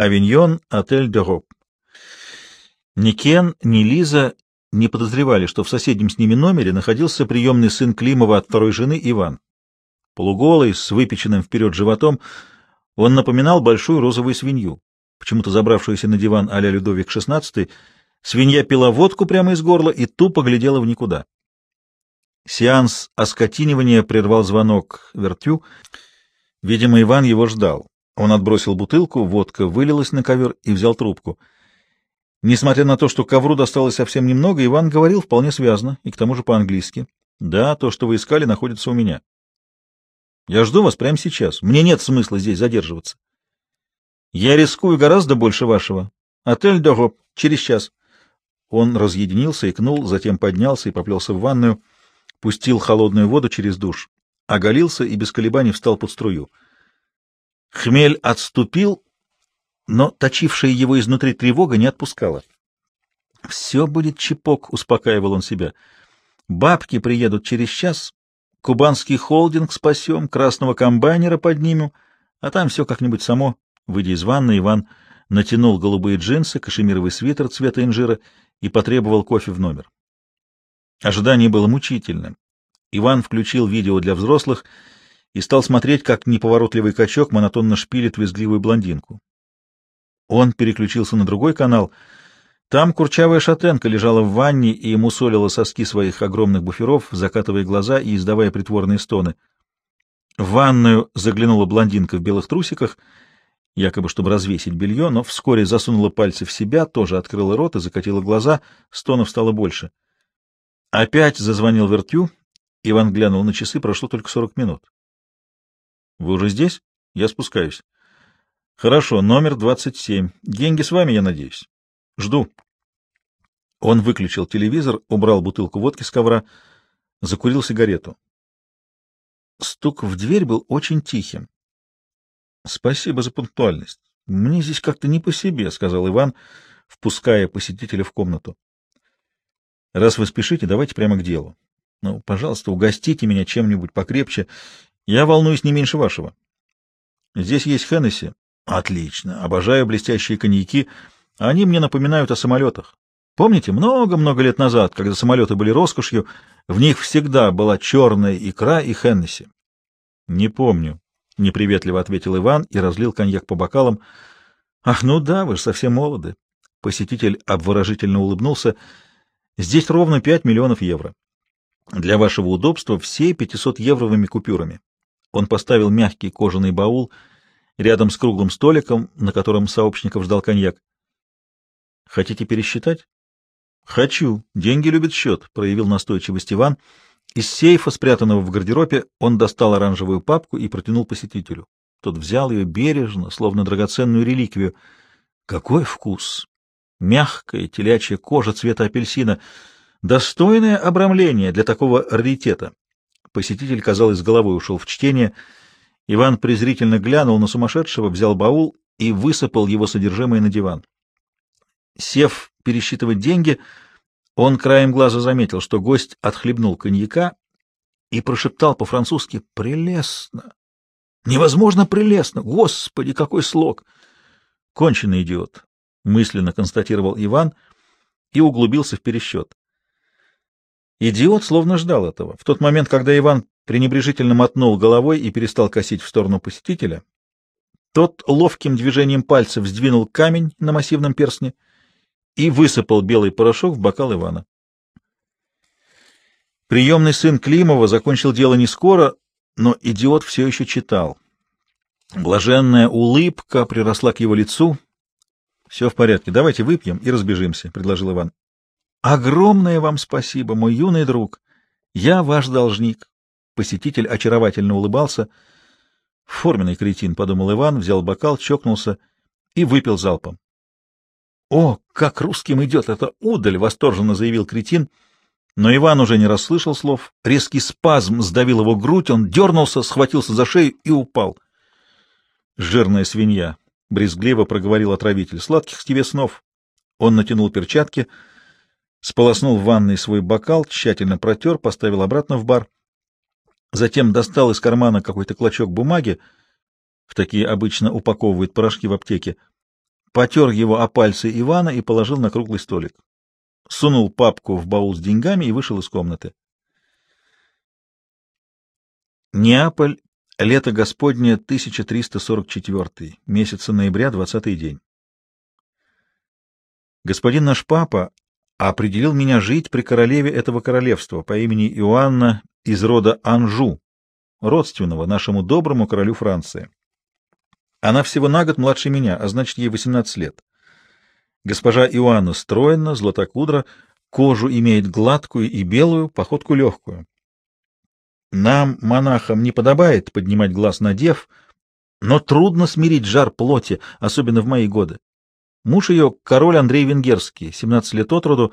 Авиньон, отель Д'Europe. Ни Кен, ни Лиза не подозревали, что в соседнем с ними номере находился приемный сын Климова от второй жены Иван. Полуголый, с выпеченным вперед животом, он напоминал большую розовую свинью, почему-то забравшуюся на диван а-ля Людовик XVI. Свинья пила водку прямо из горла и тупо глядела в никуда. Сеанс оскотинивания прервал звонок Вертю. Видимо, Иван его ждал. Он отбросил бутылку, водка вылилась на ковер и взял трубку. Несмотря на то, что ковру досталось совсем немного, Иван говорил вполне связно и к тому же по-английски. «Да, то, что вы искали, находится у меня. Я жду вас прямо сейчас. Мне нет смысла здесь задерживаться. Я рискую гораздо больше вашего. Отель Догоп. Через час». Он разъединился, икнул, затем поднялся и поплелся в ванную, пустил холодную воду через душ, оголился и без колебаний встал под струю. Хмель отступил, но точившая его изнутри тревога не отпускала. «Все будет чепок», — успокаивал он себя. «Бабки приедут через час, кубанский холдинг спасем, красного комбайнера поднимем, а там все как-нибудь само». Выйдя из ванны, Иван натянул голубые джинсы, кашемировый свитер цвета инжира и потребовал кофе в номер. Ожидание было мучительным. Иван включил видео для взрослых и стал смотреть, как неповоротливый качок монотонно шпилит визгливую блондинку. Он переключился на другой канал. Там курчавая шатенка лежала в ванне и мусолила соски своих огромных буферов, закатывая глаза и издавая притворные стоны. В ванную заглянула блондинка в белых трусиках, якобы чтобы развесить белье, но вскоре засунула пальцы в себя, тоже открыла рот и закатила глаза, стонов стало больше. Опять зазвонил вертю. Иван глянул на часы, прошло только сорок минут. — Вы уже здесь? Я спускаюсь. — Хорошо, номер двадцать семь. Деньги с вами, я надеюсь. — Жду. Он выключил телевизор, убрал бутылку водки с ковра, закурил сигарету. Стук в дверь был очень тихим. — Спасибо за пунктуальность. Мне здесь как-то не по себе, — сказал Иван, впуская посетителя в комнату. Раз вы спешите, давайте прямо к делу. Ну, пожалуйста, угостите меня чем-нибудь покрепче. Я волнуюсь не меньше вашего. Здесь есть Хеннесси. Отлично. Обожаю блестящие коньяки. Они мне напоминают о самолетах. Помните, много-много лет назад, когда самолеты были роскошью, в них всегда была черная икра и Хеннесси? — Не помню, — неприветливо ответил Иван и разлил коньяк по бокалам. — Ах, ну да, вы же совсем молоды. Посетитель обворожительно улыбнулся. Здесь ровно 5 миллионов евро. Для вашего удобства все 500-евровыми купюрами. Он поставил мягкий кожаный баул рядом с круглым столиком, на котором сообщников ждал коньяк. Хотите пересчитать? Хочу. Деньги любят счет, проявил настойчивость Иван. Из сейфа, спрятанного в гардеробе, он достал оранжевую папку и протянул посетителю. Тот взял ее бережно, словно драгоценную реликвию. Какой вкус! Мягкая телячья кожа цвета апельсина. Достойное обрамление для такого раритета. Посетитель, казалось, головой ушел в чтение. Иван презрительно глянул на сумасшедшего, взял баул и высыпал его содержимое на диван. Сев пересчитывать деньги, он краем глаза заметил, что гость отхлебнул коньяка и прошептал по-французски «Прелестно! Невозможно прелестно! Господи, какой слог!» Конченый идиот. — мысленно констатировал Иван и углубился в пересчет. Идиот словно ждал этого. В тот момент, когда Иван пренебрежительно мотнул головой и перестал косить в сторону посетителя, тот ловким движением пальцев сдвинул камень на массивном перстне и высыпал белый порошок в бокал Ивана. Приемный сын Климова закончил дело не скоро, но идиот все еще читал. Блаженная улыбка приросла к его лицу — все в порядке. Давайте выпьем и разбежимся, — предложил Иван. — Огромное вам спасибо, мой юный друг. Я ваш должник. Посетитель очаровательно улыбался. Форменный кретин, — подумал Иван, взял бокал, чокнулся и выпил залпом. — О, как русским идет эта удаль! — восторженно заявил кретин. Но Иван уже не расслышал слов. Резкий спазм сдавил его грудь, он дернулся, схватился за шею и упал. Жирная свинья, — брезгливо проговорил отравитель. — Сладких тебе снов. Он натянул перчатки, сполоснул в ванной свой бокал, тщательно протер, поставил обратно в бар. Затем достал из кармана какой-то клочок бумаги, в такие обычно упаковывают порошки в аптеке, потер его о пальцы Ивана и положил на круглый столик. Сунул папку в баул с деньгами и вышел из комнаты. Неаполь, лето Господне, 1344, месяца ноября, 20 день. Господин наш папа определил меня жить при королеве этого королевства по имени Иоанна из рода Анжу, родственного нашему доброму королю Франции. Она всего на год младше меня, а значит, ей 18 лет. Госпожа Иоанна стройна, златокудра, кожу имеет гладкую и белую, походку легкую. Нам, монахам, не подобает поднимать глаз на дев, но трудно смирить жар плоти, особенно в мои годы. Муж ее — король Андрей Венгерский, 17 лет от роду,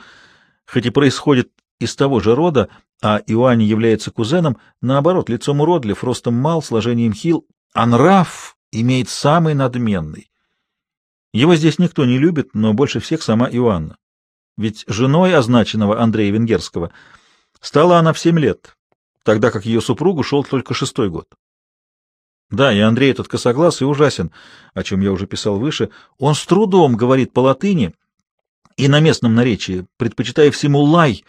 хоть и происходит из того же рода, а Иоанне является кузеном, наоборот, лицом уродлив, ростом мал, сложением хил, а нрав имеет самый надменный. Его здесь никто не любит, но больше всех сама Иоанна. Ведь женой означенного Андрея Венгерского стала она в семь лет, тогда как ее супругу шел только шестой год. Да, и Андрей этот косоглаз и ужасен, о чем я уже писал выше. Он с трудом говорит по-латыни и на местном наречии, предпочитая всему лай,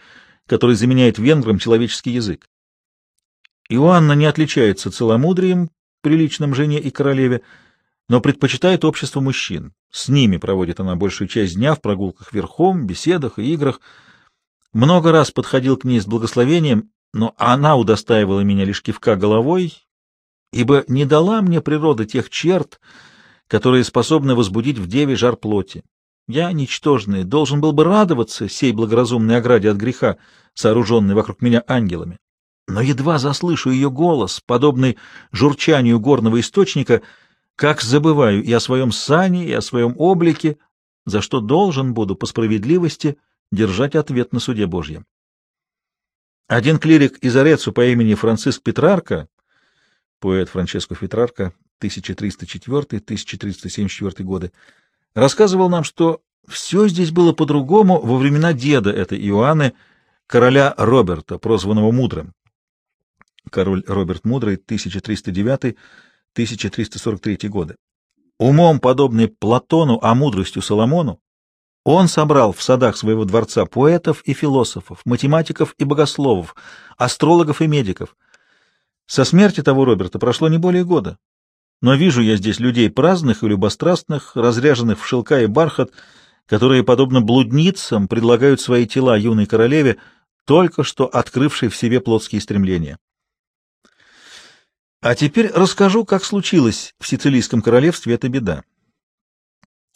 который заменяет венграм человеческий язык. Иоанна не отличается целомудрием, приличным жене и королеве, но предпочитает общество мужчин. С ними проводит она большую часть дня в прогулках верхом, беседах и играх. Много раз подходил к ней с благословением, но она удостаивала меня лишь кивка головой ибо не дала мне природа тех черт, которые способны возбудить в деве жар плоти. Я, ничтожный, должен был бы радоваться сей благоразумной ограде от греха, сооруженной вокруг меня ангелами. Но едва заслышу ее голос, подобный журчанию горного источника, как забываю и о своем сане, и о своем облике, за что должен буду по справедливости держать ответ на суде Божьем. Один клирик из Орецу по имени Франциск Петрарка поэт Франческо Фитрарко, 1304-1374 годы, рассказывал нам, что все здесь было по-другому во времена деда этой Иоанны, короля Роберта, прозванного Мудрым. Король Роберт Мудрый, 1309-1343 годы. Умом, подобный Платону, а мудростью Соломону, он собрал в садах своего дворца поэтов и философов, математиков и богословов, астрологов и медиков — со смерти того Роберта прошло не более года. Но вижу я здесь людей праздных и любострастных, разряженных в шелка и бархат, которые, подобно блудницам, предлагают свои тела юной королеве, только что открывшей в себе плотские стремления. А теперь расскажу, как случилось в Сицилийском королевстве эта беда.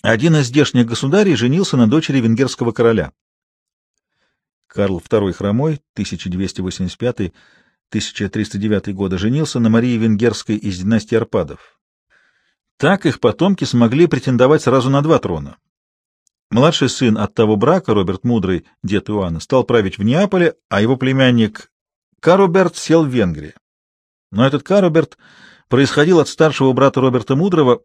Один из здешних государей женился на дочери венгерского короля. Карл II Хромой, 1285 1309 года женился на Марии Венгерской из династии Арпадов. Так их потомки смогли претендовать сразу на два трона. Младший сын от того брака, Роберт Мудрый, дед Иоанна, стал править в Неаполе, а его племянник Каруберт сел в Венгрии. Но этот Каруберт происходил от старшего брата Роберта Мудрого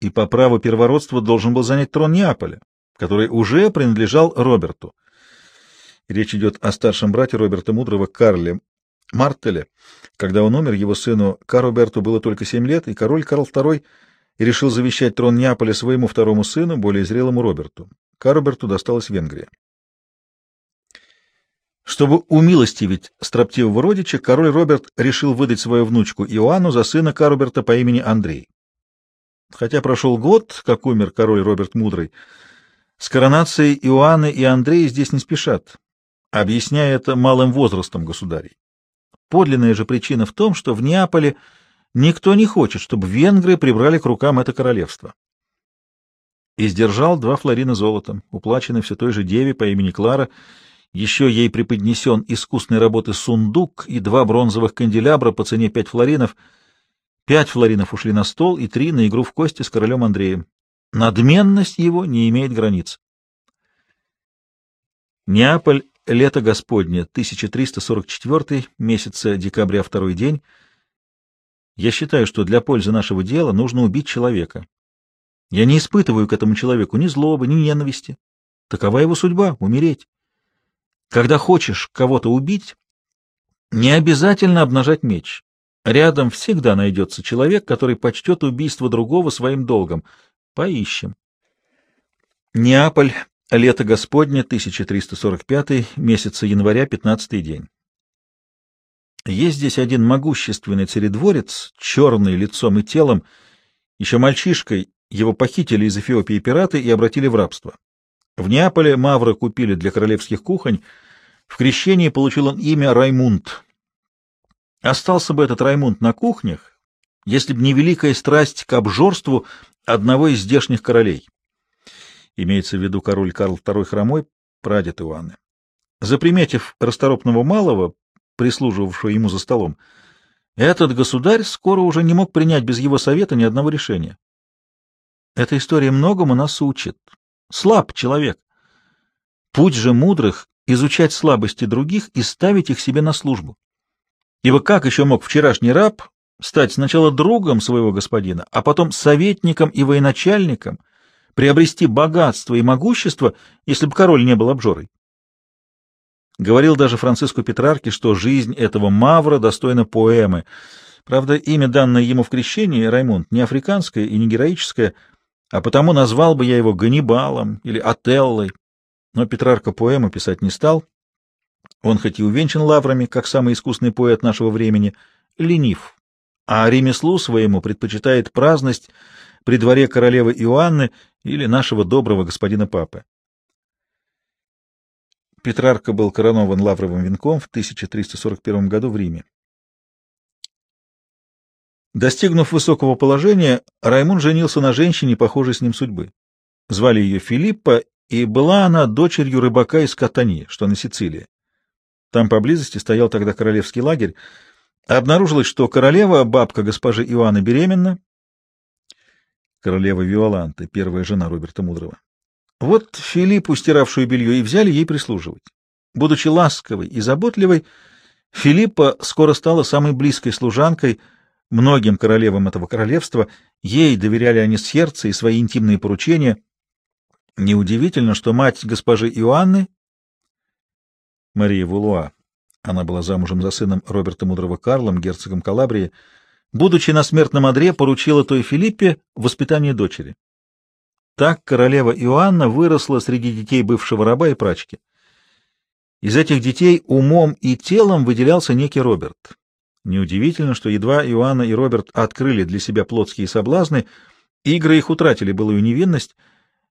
и по праву первородства должен был занять трон Неаполя, который уже принадлежал Роберту. Речь идет о старшем брате Роберта Мудрого Карле Мартеле. Когда он умер, его сыну Каруберту было только семь лет, и король Карл II решил завещать трон Неаполя своему второму сыну, более зрелому Роберту. Каруберту досталась Венгрия. Чтобы умилостивить строптивого родича, король Роберт решил выдать свою внучку Иоанну за сына Каруберта по имени Андрей. Хотя прошел год, как умер король Роберт Мудрый, с коронацией Иоанны и Андрея здесь не спешат, объясняя это малым возрастом государей. Подлинная же причина в том, что в Неаполе никто не хочет, чтобы венгры прибрали к рукам это королевство. И сдержал два флорина золотом, уплаченный все той же деве по имени Клара, еще ей преподнесен искусной работы сундук и два бронзовых канделябра по цене пять флоринов. Пять флоринов ушли на стол и три на игру в кости с королем Андреем. Надменность его не имеет границ. Неаполь Лето Господне, 1344, месяца декабря, второй день. Я считаю, что для пользы нашего дела нужно убить человека. Я не испытываю к этому человеку ни злобы, ни ненависти. Такова его судьба — умереть. Когда хочешь кого-то убить, не обязательно обнажать меч. Рядом всегда найдется человек, который почтет убийство другого своим долгом. Поищем. Неаполь, лето Господне, 1345, месяца января, 15 день. Есть здесь один могущественный царедворец, черный лицом и телом, еще мальчишкой, его похитили из Эфиопии пираты и обратили в рабство. В Неаполе Мавра купили для королевских кухонь, в крещении получил он имя Раймунд. Остался бы этот Раймунд на кухнях, если бы не великая страсть к обжорству одного из здешних королей. Имеется в виду король Карл II Хромой, прадед Иоанны. Заприметив расторопного малого, прислуживавшего ему за столом, этот государь скоро уже не мог принять без его совета ни одного решения. Эта история многому нас учит. Слаб человек. Путь же мудрых — изучать слабости других и ставить их себе на службу. Ибо как еще мог вчерашний раб стать сначала другом своего господина, а потом советником и военачальником, приобрести богатство и могущество, если бы король не был обжорой? Говорил даже Франциску Петрарке, что жизнь этого мавра достойна поэмы. Правда, имя, данное ему в крещении, Раймонд, не африканское и не героическое, а потому назвал бы я его Ганнибалом или Отеллой. Но Петрарка поэму писать не стал. Он хоть и увенчан лаврами, как самый искусный поэт нашего времени, ленив, а ремеслу своему предпочитает праздность при дворе королевы Иоанны или нашего доброго господина Папы. Петрарка был коронован лавровым венком в 1341 году в Риме. Достигнув высокого положения, Раймун женился на женщине, похожей с ним судьбы. Звали ее Филиппа, и была она дочерью рыбака из Катани, что на Сицилии. Там поблизости стоял тогда королевский лагерь. Обнаружилось, что королева, бабка госпожи Иоанны, беременна. Королева Виоланта, первая жена Роберта Мудрого. Вот Филиппу, стиравшую белье, и взяли ей прислуживать. Будучи ласковой и заботливой, Филиппа скоро стала самой близкой служанкой многим королевам этого королевства. Ей доверяли они сердце и свои интимные поручения. Неудивительно, что мать госпожи Иоанны, Мария Вулуа, она была замужем за сыном Роберта Мудрого Карлом, герцогом Калабрии, будучи на смертном одре, поручила той Филиппе воспитание дочери. Так королева Иоанна выросла среди детей бывшего раба и прачки. Из этих детей умом и телом выделялся некий Роберт. Неудивительно, что едва Иоанна и Роберт открыли для себя плотские соблазны, игры их утратили былую невинность.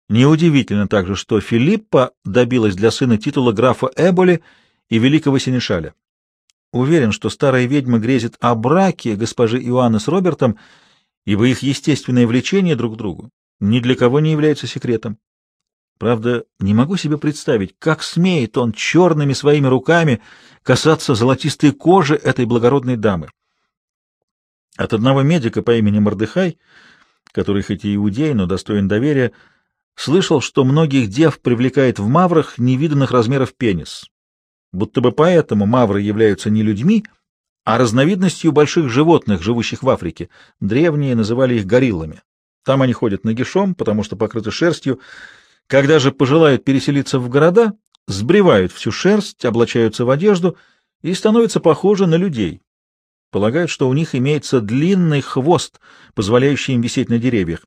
Неудивительно также, что Филиппа добилась для сына титула графа Эболи и великого синешаля. Уверен, что старая ведьма грезит о браке госпожи Иоанны с Робертом, ибо их естественное влечение друг к другу ни для кого не является секретом. Правда, не могу себе представить, как смеет он черными своими руками касаться золотистой кожи этой благородной дамы. От одного медика по имени Мордыхай, который хоть и иудей, но достоин доверия, слышал, что многих дев привлекает в маврах невиданных размеров пенис. Будто бы поэтому мавры являются не людьми, а разновидностью больших животных, живущих в Африке. Древние называли их гориллами. Там они ходят нагишом, потому что покрыты шерстью. Когда же пожелают переселиться в города, сбривают всю шерсть, облачаются в одежду и становятся похожи на людей. Полагают, что у них имеется длинный хвост, позволяющий им висеть на деревьях.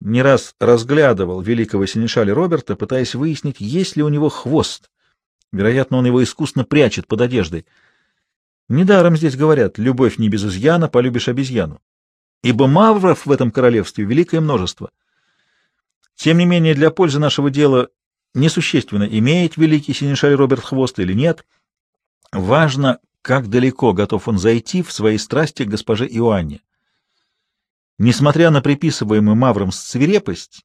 Не раз разглядывал великого синешаля Роберта, пытаясь выяснить, есть ли у него хвост. Вероятно, он его искусно прячет под одеждой. Недаром здесь говорят «любовь не без изъяна, полюбишь обезьяну» ибо мавров в этом королевстве великое множество. Тем не менее, для пользы нашего дела несущественно, имеет великий синешаль Роберт хвост или нет. Важно, как далеко готов он зайти в своей страсти к госпоже Иоанне. Несмотря на приписываемую Мавром свирепость,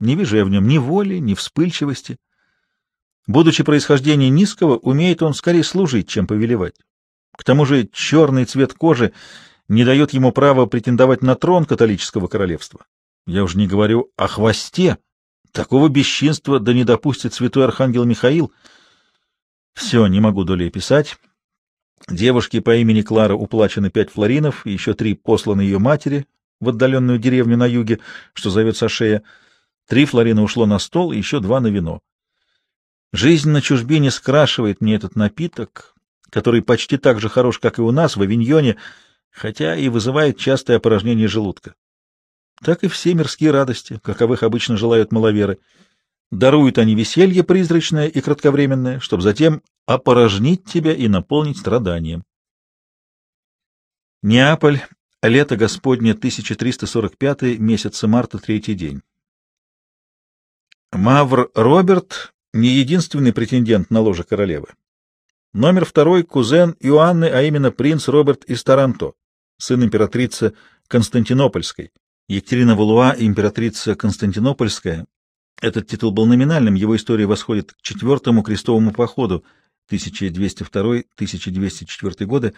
не вижу я в нем ни воли, ни вспыльчивости. Будучи происхождения низкого, умеет он скорее служить, чем повелевать. К тому же черный цвет кожи не дает ему права претендовать на трон католического королевства. Я уж не говорю о хвосте. Такого бесчинства да не допустит святой архангел Михаил. Все, не могу долей писать. Девушке по имени Клара уплачено пять флоринов и еще три посланы ее матери в отдаленную деревню на юге, что зовется Шея. Три флорина ушло на стол и еще два на вино. Жизнь на чужбине скрашивает мне этот напиток, который почти так же хорош, как и у нас в Авиньоне, хотя и вызывает частое опорожнение желудка. Так и все мирские радости, каковых обычно желают маловеры. Даруют они веселье призрачное и кратковременное, чтобы затем опорожнить тебя и наполнить страданием. Неаполь, лето Господне, 1345 месяца марта, третий день. Мавр Роберт не единственный претендент на ложе королевы. Номер второй — кузен Иоанны, а именно принц Роберт из Таранто, сын императрицы Константинопольской. Екатерина Валуа, императрица Константинопольская. Этот титул был номинальным, его история восходит к четвертому крестовому походу 1202-1204 годы,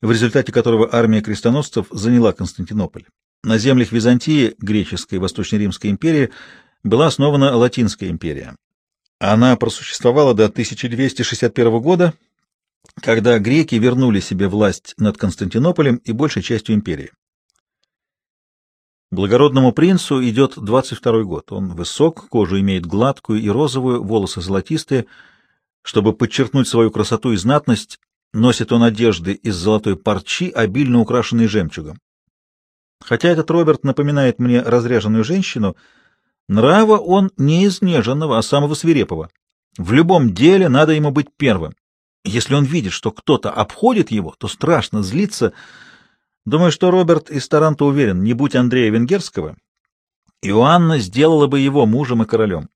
в результате которого армия крестоносцев заняла Константинополь. На землях Византии, греческой и Восточно-Римской империи, была основана Латинская империя. Она просуществовала до 1261 года, когда греки вернули себе власть над Константинополем и большей частью империи. Благородному принцу идет 22 год. Он высок, кожу имеет гладкую и розовую, волосы золотистые. Чтобы подчеркнуть свою красоту и знатность, носит он одежды из золотой парчи, обильно украшенные жемчугом. Хотя этот Роберт напоминает мне разряженную женщину, нрава он не изнеженного, а самого свирепого. В любом деле надо ему быть первым. Если он видит, что кто-то обходит его, то страшно злиться. Думаю, что Роберт из Таранта уверен, не будь Андрея Венгерского, Иоанна сделала бы его мужем и королем.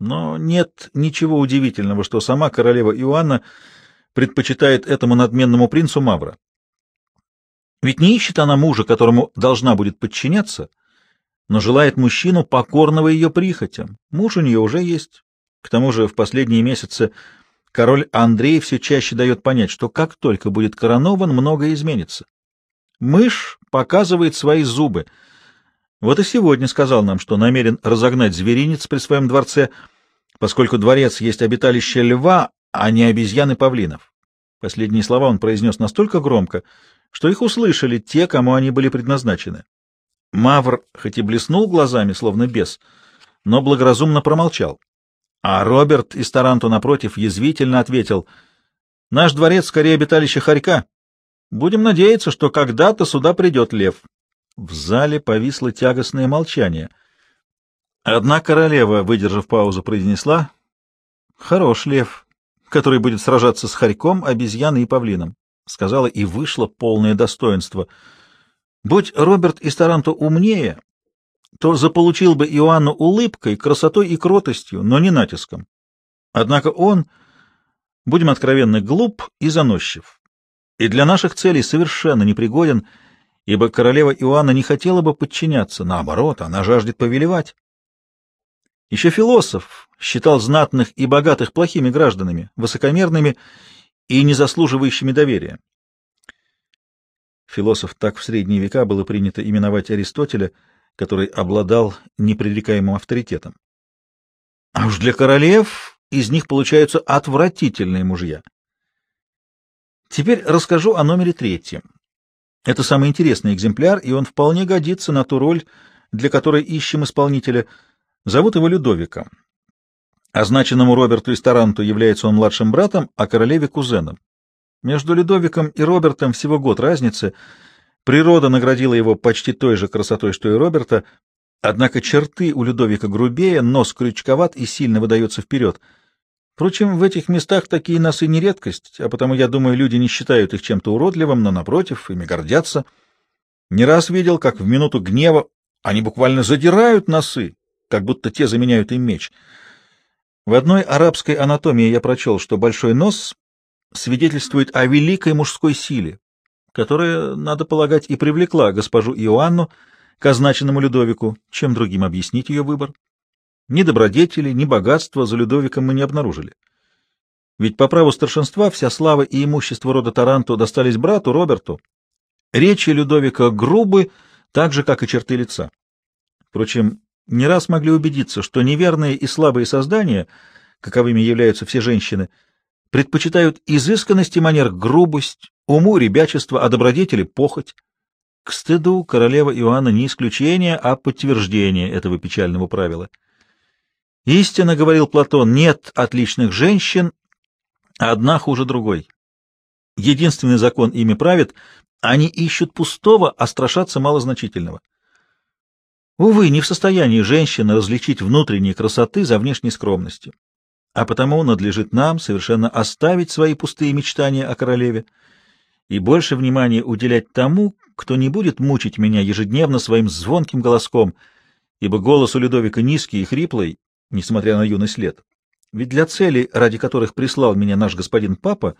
Но нет ничего удивительного, что сама королева Иоанна предпочитает этому надменному принцу Мавра. Ведь не ищет она мужа, которому должна будет подчиняться, но желает мужчину, покорного ее прихотям. Муж у нее уже есть. К тому же в последние месяцы король Андрей все чаще дает понять, что как только будет коронован, многое изменится. Мышь показывает свои зубы. Вот и сегодня сказал нам, что намерен разогнать зверинец при своем дворце, поскольку дворец есть обиталище льва, а не обезьяны павлинов. Последние слова он произнес настолько громко, что их услышали те, кому они были предназначены. Мавр хоть и блеснул глазами, словно бес, но благоразумно промолчал. А Роберт из Таранту, напротив, язвительно ответил, «Наш дворец скорее обиталище хорька. Будем надеяться, что когда-то сюда придет лев». В зале повисло тягостное молчание. Одна королева, выдержав паузу, произнесла, «Хорош лев, который будет сражаться с хорьком, обезьяной и павлином», сказала и вышло полное достоинство. «Будь Роберт из Таранто умнее, то заполучил бы Иоанну улыбкой, красотой и кротостью, но не натиском. Однако он, будем откровенны, глуп и заносчив, и для наших целей совершенно непригоден, ибо королева Иоанна не хотела бы подчиняться, наоборот, она жаждет повелевать. Еще философ считал знатных и богатых плохими гражданами, высокомерными и не заслуживающими доверия. Философ так в средние века было принято именовать Аристотеля — который обладал непререкаемым авторитетом. А уж для королев из них получаются отвратительные мужья. Теперь расскажу о номере третьем. Это самый интересный экземпляр, и он вполне годится на ту роль, для которой ищем исполнителя. Зовут его Людовиком. Означенному Роберту из Таранту является он младшим братом, а королеве — кузеном. Между Людовиком и Робертом всего год разницы — Природа наградила его почти той же красотой, что и Роберта, однако черты у Людовика грубее, нос крючковат и сильно выдается вперед. Впрочем, в этих местах такие носы не редкость, а потому, я думаю, люди не считают их чем-то уродливым, но, напротив, ими гордятся. Не раз видел, как в минуту гнева они буквально задирают носы, как будто те заменяют им меч. В одной арабской анатомии я прочел, что большой нос свидетельствует о великой мужской силе, которая, надо полагать, и привлекла госпожу Иоанну к означенному Людовику, чем другим объяснить ее выбор. Ни добродетели, ни богатства за Людовиком мы не обнаружили. Ведь по праву старшинства вся слава и имущество рода Таранту достались брату Роберту. Речи Людовика грубы, так же, как и черты лица. Впрочем, не раз могли убедиться, что неверные и слабые создания, каковыми являются все женщины, предпочитают изысканность и манер грубость, Уму ребячество, а добродетели — похоть. К стыду королева Иоанна не исключение, а подтверждение этого печального правила. Истинно, говорил Платон, нет отличных женщин, а одна хуже другой. Единственный закон ими правит, они ищут пустого, а страшатся малозначительного. Увы, не в состоянии женщина различить внутренней красоты за внешней скромностью, а потому надлежит нам совершенно оставить свои пустые мечтания о королеве и больше внимания уделять тому, кто не будет мучить меня ежедневно своим звонким голоском, ибо голос у Людовика низкий и хриплый, несмотря на юность лет. Ведь для целей, ради которых прислал меня наш господин папа,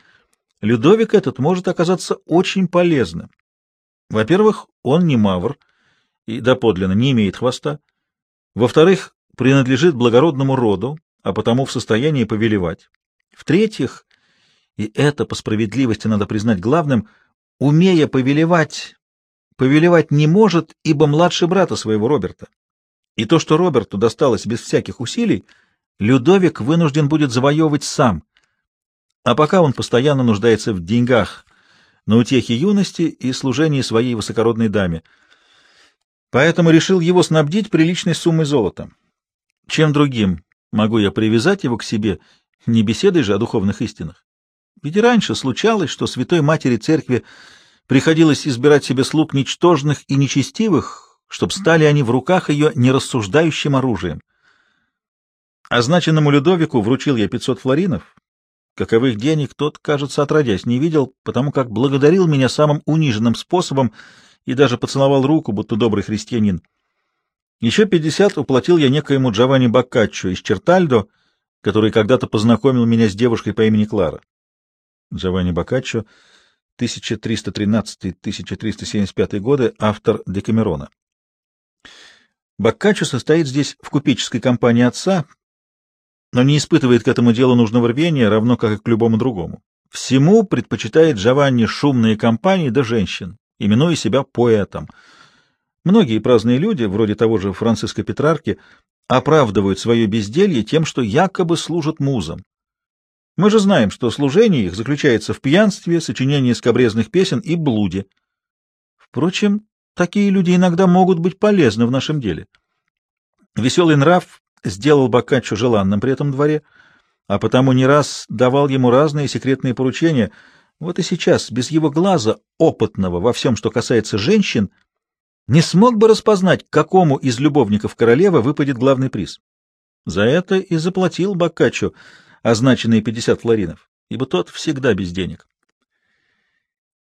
Людовик этот может оказаться очень полезным. Во-первых, он не мавр и доподлинно не имеет хвоста. Во-вторых, принадлежит благородному роду, а потому в состоянии повелевать. В-третьих, и это по справедливости надо признать главным, умея повелевать, повелевать не может, ибо младший брата своего Роберта. И то, что Роберту досталось без всяких усилий, Людовик вынужден будет завоевывать сам, а пока он постоянно нуждается в деньгах на утехи юности и служении своей высокородной даме. Поэтому решил его снабдить приличной суммой золота. Чем другим могу я привязать его к себе, не беседой же о духовных истинах? Ведь и раньше случалось, что святой матери церкви приходилось избирать себе слуг ничтожных и нечестивых, чтобы стали они в руках ее нерассуждающим оружием. Означенному Людовику вручил я 500 флоринов. Каковых денег тот, кажется, отродясь не видел, потому как благодарил меня самым униженным способом и даже поцеловал руку, будто добрый христианин. Еще 50 уплатил я некоему Джованни Боккаччо из Чертальдо, который когда-то познакомил меня с девушкой по имени Клара. Джованни Боккаччо, 1313-1375 годы, автор Декамерона. Боккаччо состоит здесь в купеческой компании отца, но не испытывает к этому делу нужного рвения, равно как и к любому другому. Всему предпочитает Джованни шумные компании да женщин, именуя себя поэтом. Многие праздные люди, вроде того же Франциска Петрарки, оправдывают свое безделье тем, что якобы служат музам. Мы же знаем, что служение их заключается в пьянстве, сочинении скобрезных песен и блуде. Впрочем, такие люди иногда могут быть полезны в нашем деле. Веселый нрав сделал Боккаччо желанным при этом дворе, а потому не раз давал ему разные секретные поручения. Вот и сейчас, без его глаза, опытного во всем, что касается женщин, не смог бы распознать, какому из любовников королевы выпадет главный приз. За это и заплатил Боккаччо означенные 50 флоринов, ибо тот всегда без денег.